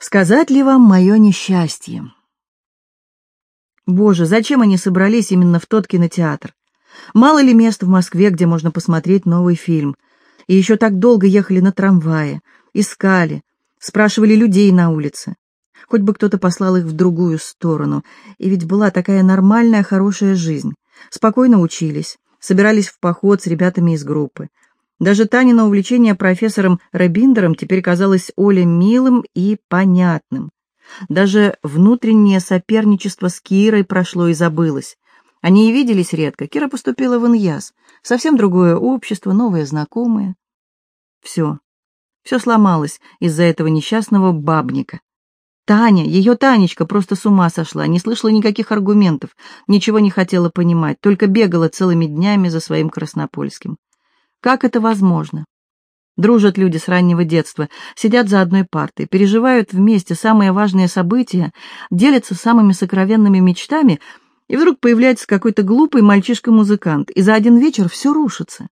Сказать ли вам мое несчастье? Боже, зачем они собрались именно в тот кинотеатр? Мало ли мест в Москве, где можно посмотреть новый фильм. И еще так долго ехали на трамвае, искали, спрашивали людей на улице. Хоть бы кто-то послал их в другую сторону. И ведь была такая нормальная, хорошая жизнь. Спокойно учились, собирались в поход с ребятами из группы. Даже Танина увлечение профессором Рабиндером теперь казалось Оле милым и понятным. Даже внутреннее соперничество с Кирой прошло и забылось. Они и виделись редко. Кира поступила в Иньяс. Совсем другое общество, новые знакомые. Все. Все сломалось из-за этого несчастного бабника. Таня, ее Танечка просто с ума сошла, не слышала никаких аргументов, ничего не хотела понимать, только бегала целыми днями за своим Краснопольским. Как это возможно? Дружат люди с раннего детства, сидят за одной партой, переживают вместе самые важные события, делятся самыми сокровенными мечтами, и вдруг появляется какой-то глупый мальчишка-музыкант, и за один вечер все рушится.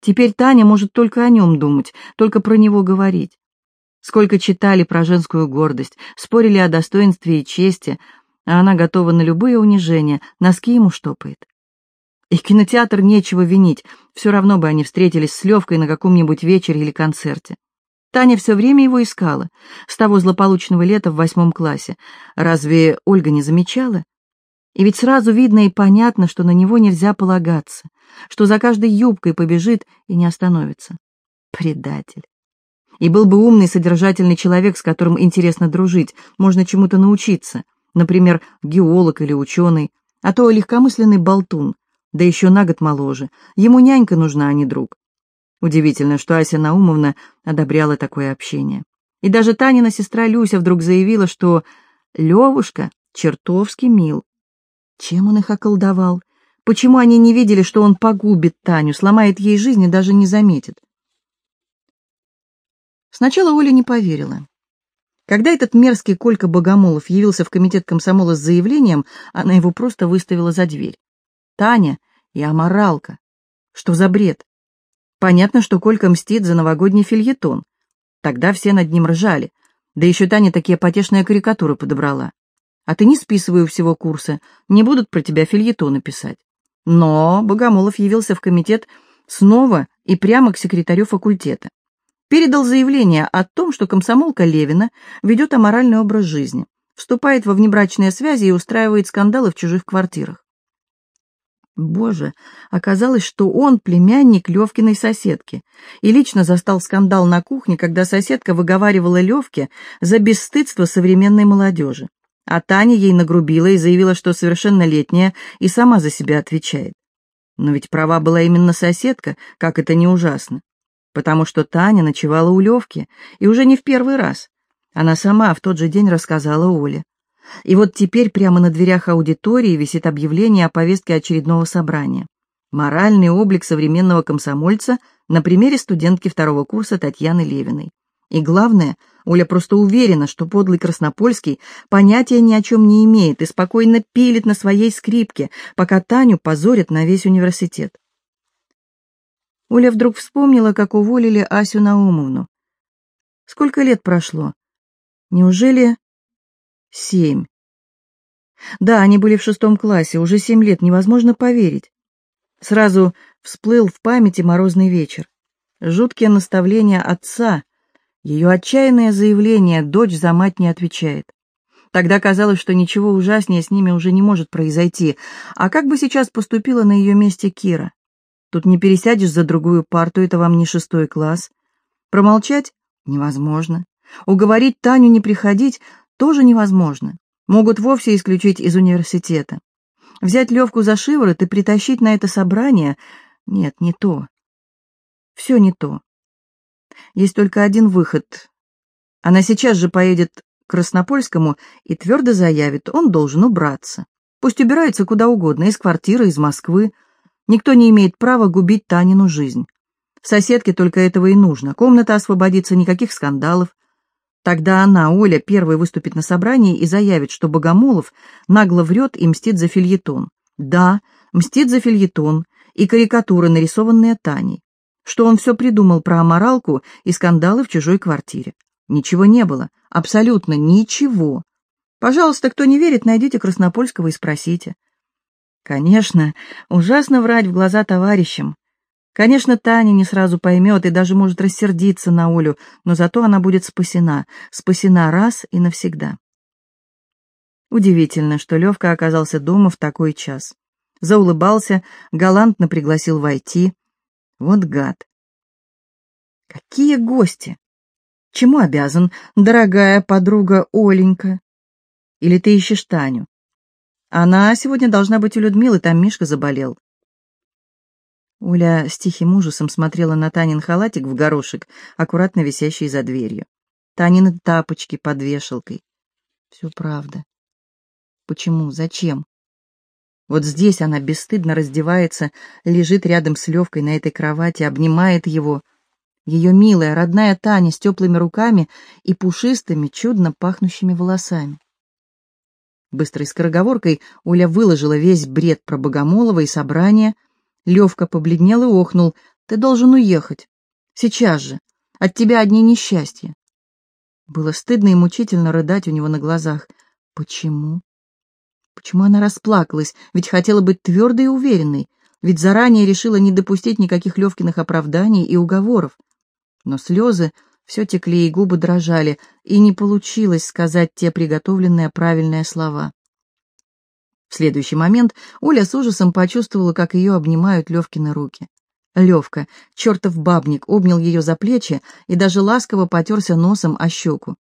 Теперь Таня может только о нем думать, только про него говорить. Сколько читали про женскую гордость, спорили о достоинстве и чести, а она готова на любые унижения, носки ему штопает. И кинотеатр нечего винить, все равно бы они встретились с Левкой на каком-нибудь вечере или концерте. Таня все время его искала, с того злополучного лета в восьмом классе. Разве Ольга не замечала? И ведь сразу видно и понятно, что на него нельзя полагаться, что за каждой юбкой побежит и не остановится. Предатель. И был бы умный, содержательный человек, с которым интересно дружить, можно чему-то научиться, например, геолог или ученый, а то легкомысленный болтун, да еще на год моложе. Ему нянька нужна, а не друг. Удивительно, что Ася Наумовна одобряла такое общение. И даже Танина сестра Люся вдруг заявила, что Левушка чертовски мил. Чем он их околдовал? Почему они не видели, что он погубит Таню, сломает ей жизнь и даже не заметит? Сначала Оля не поверила. Когда этот мерзкий Колька Богомолов явился в комитет комсомола с заявлением, она его просто выставила за дверь. Таня и аморалка. Что за бред? Понятно, что Колька мстит за новогодний фильетон. Тогда все над ним ржали. Да еще Таня такие потешные карикатуры подобрала. А ты не списывай у всего курса, не будут про тебя фильетоны писать. Но Богомолов явился в комитет снова и прямо к секретарю факультета. Передал заявление о том, что комсомолка Левина ведет аморальный образ жизни, вступает во внебрачные связи и устраивает скандалы в чужих квартирах. Боже, оказалось, что он племянник Левкиной соседки, и лично застал скандал на кухне, когда соседка выговаривала Левке за бесстыдство современной молодежи. А Таня ей нагрубила и заявила, что совершеннолетняя и сама за себя отвечает. Но ведь права была именно соседка, как это не ужасно. Потому что Таня ночевала у Левки, и уже не в первый раз. Она сама в тот же день рассказала Оле. И вот теперь прямо на дверях аудитории висит объявление о повестке очередного собрания. Моральный облик современного комсомольца на примере студентки второго курса Татьяны Левиной. И главное, Оля просто уверена, что подлый Краснопольский понятия ни о чем не имеет и спокойно пилит на своей скрипке, пока Таню позорят на весь университет. Оля вдруг вспомнила, как уволили Асю Наумовну. Сколько лет прошло? Неужели Семь. Да, они были в шестом классе, уже семь лет, невозможно поверить. Сразу всплыл в памяти морозный вечер. Жуткие наставления отца, ее отчаянное заявление «дочь за мать не отвечает». Тогда казалось, что ничего ужаснее с ними уже не может произойти. А как бы сейчас поступила на ее месте Кира? Тут не пересядешь за другую парту, это вам не шестой класс. Промолчать невозможно. Уговорить Таню не приходить тоже невозможно. Могут вовсе исключить из университета. Взять Левку за шиворот и притащить на это собрание — нет, не то. Все не то. Есть только один выход. Она сейчас же поедет к Краснопольскому и твердо заявит, он должен убраться. Пусть убирается куда угодно, из квартиры, из Москвы. Никто не имеет права губить Танину жизнь. Соседке только этого и нужно. Комната освободится, никаких скандалов. Тогда она, Оля, первой выступит на собрании и заявит, что Богомолов нагло врет и мстит за фильетон. Да, мстит за фильетон и карикатуры, нарисованные Таней. Что он все придумал про аморалку и скандалы в чужой квартире. Ничего не было, абсолютно ничего. Пожалуйста, кто не верит, найдите Краснопольского и спросите. Конечно, ужасно врать в глаза товарищам. Конечно, Таня не сразу поймет и даже может рассердиться на Олю, но зато она будет спасена, спасена раз и навсегда. Удивительно, что Левка оказался дома в такой час. Заулыбался, галантно пригласил войти. Вот гад. Какие гости! Чему обязан, дорогая подруга Оленька? Или ты ищешь Таню? Она сегодня должна быть у Людмилы, там Мишка заболел. Оля с тихим ужасом смотрела на Танин халатик в горошек, аккуратно висящий за дверью. Танины тапочки под вешалкой. Все правда. Почему? Зачем? Вот здесь она бесстыдно раздевается, лежит рядом с Левкой на этой кровати, обнимает его. Ее милая, родная Таня с теплыми руками и пушистыми, чудно пахнущими волосами. Быстрой скороговоркой Оля выложила весь бред про Богомолова и собрание. Левка побледнел и охнул. «Ты должен уехать. Сейчас же. От тебя одни несчастья». Было стыдно и мучительно рыдать у него на глазах. Почему? Почему она расплакалась? Ведь хотела быть твердой и уверенной. Ведь заранее решила не допустить никаких Левкиных оправданий и уговоров. Но слезы все текли и губы дрожали, и не получилось сказать те приготовленные правильные слова. В следующий момент Оля с ужасом почувствовала, как ее обнимают Левкины руки. Левка, чертов бабник, обнял ее за плечи и даже ласково потерся носом о щеку.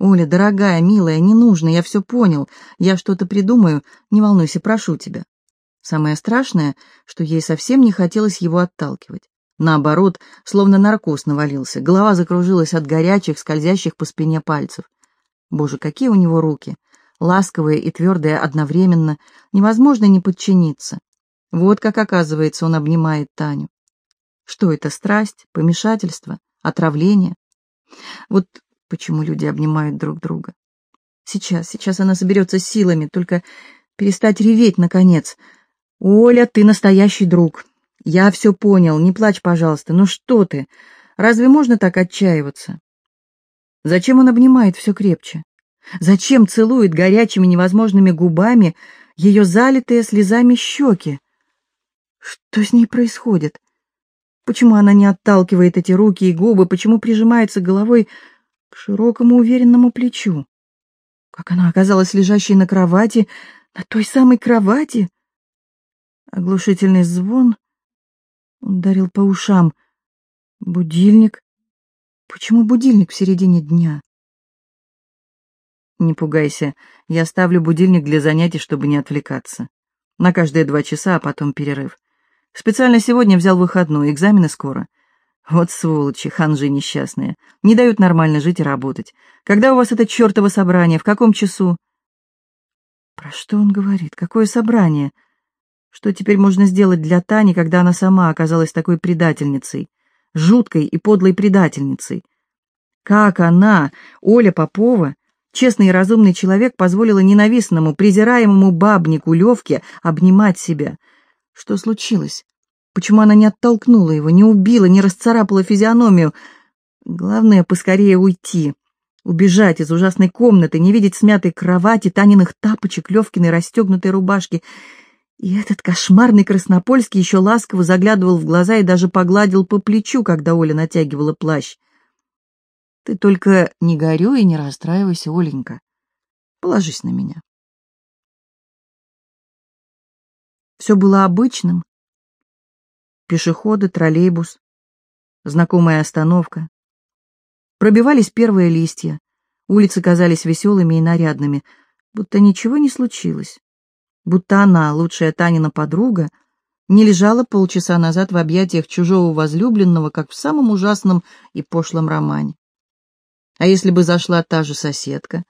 «Оля, дорогая, милая, не нужно, я все понял. Я что-то придумаю, не волнуйся, прошу тебя». Самое страшное, что ей совсем не хотелось его отталкивать. Наоборот, словно наркоз навалился, голова закружилась от горячих, скользящих по спине пальцев. Боже, какие у него руки! Ласковые и твердые одновременно, невозможно не подчиниться. Вот как, оказывается, он обнимает Таню. Что это, страсть, помешательство, отравление? Вот почему люди обнимают друг друга. Сейчас, сейчас она соберется силами, только перестать реветь, наконец. «Оля, ты настоящий друг. Я все понял, не плачь, пожалуйста. Ну что ты? Разве можно так отчаиваться?» Зачем он обнимает все крепче? Зачем целует горячими невозможными губами ее залитые слезами щеки? Что с ней происходит? Почему она не отталкивает эти руки и губы? Почему прижимается головой к широкому уверенному плечу. Как она оказалась лежащей на кровати, на той самой кровати? Оглушительный звон ударил по ушам. Будильник? Почему будильник в середине дня? Не пугайся, я ставлю будильник для занятий, чтобы не отвлекаться. На каждые два часа, а потом перерыв. Специально сегодня взял выходной, экзамены скоро. Вот сволочи, ханжи несчастные. Не дают нормально жить и работать. Когда у вас это чертово собрание? В каком часу? Про что он говорит? Какое собрание? Что теперь можно сделать для Тани, когда она сама оказалась такой предательницей? Жуткой и подлой предательницей. Как она, Оля Попова, честный и разумный человек, позволила ненавистному, презираемому бабнику Левке обнимать себя? Что случилось? Почему она не оттолкнула его, не убила, не расцарапала физиономию? Главное, поскорее уйти. Убежать из ужасной комнаты, не видеть смятой кровати, Таниных тапочек, Левкиной расстегнутой рубашки. И этот кошмарный Краснопольский еще ласково заглядывал в глаза и даже погладил по плечу, когда Оля натягивала плащ. «Ты только не горюй и не расстраивайся, Оленька. Положись на меня». Все было обычным, пешеходы, троллейбус, знакомая остановка. Пробивались первые листья, улицы казались веселыми и нарядными, будто ничего не случилось, будто она, лучшая Танина подруга, не лежала полчаса назад в объятиях чужого возлюбленного, как в самом ужасном и пошлом романе. А если бы зашла та же соседка?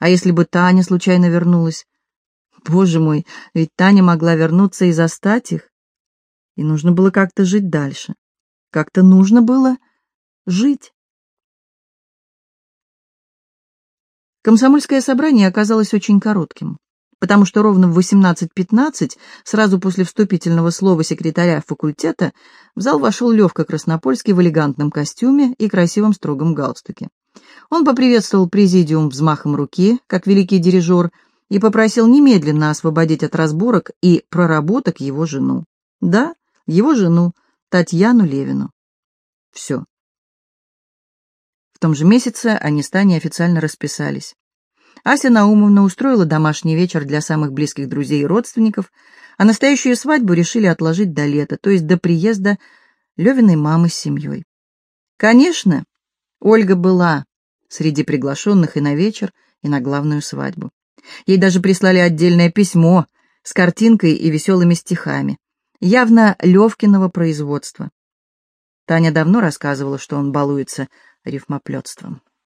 А если бы Таня случайно вернулась? Боже мой, ведь Таня могла вернуться и застать их и нужно было как-то жить дальше. Как-то нужно было жить. Комсомольское собрание оказалось очень коротким, потому что ровно в 18.15, сразу после вступительного слова секретаря факультета, в зал вошел Левка Краснопольский в элегантном костюме и красивом строгом галстуке. Он поприветствовал президиум взмахом руки, как великий дирижер, и попросил немедленно освободить от разборок и проработок его жену. Да, его жену, Татьяну Левину. Все. В том же месяце они с Таней официально расписались. Ася Наумовна устроила домашний вечер для самых близких друзей и родственников, а настоящую свадьбу решили отложить до лета, то есть до приезда Левиной мамы с семьей. Конечно, Ольга была среди приглашенных и на вечер, и на главную свадьбу. Ей даже прислали отдельное письмо с картинкой и веселыми стихами, явно Левкиного производства. Таня давно рассказывала, что он балуется рифмоплетством.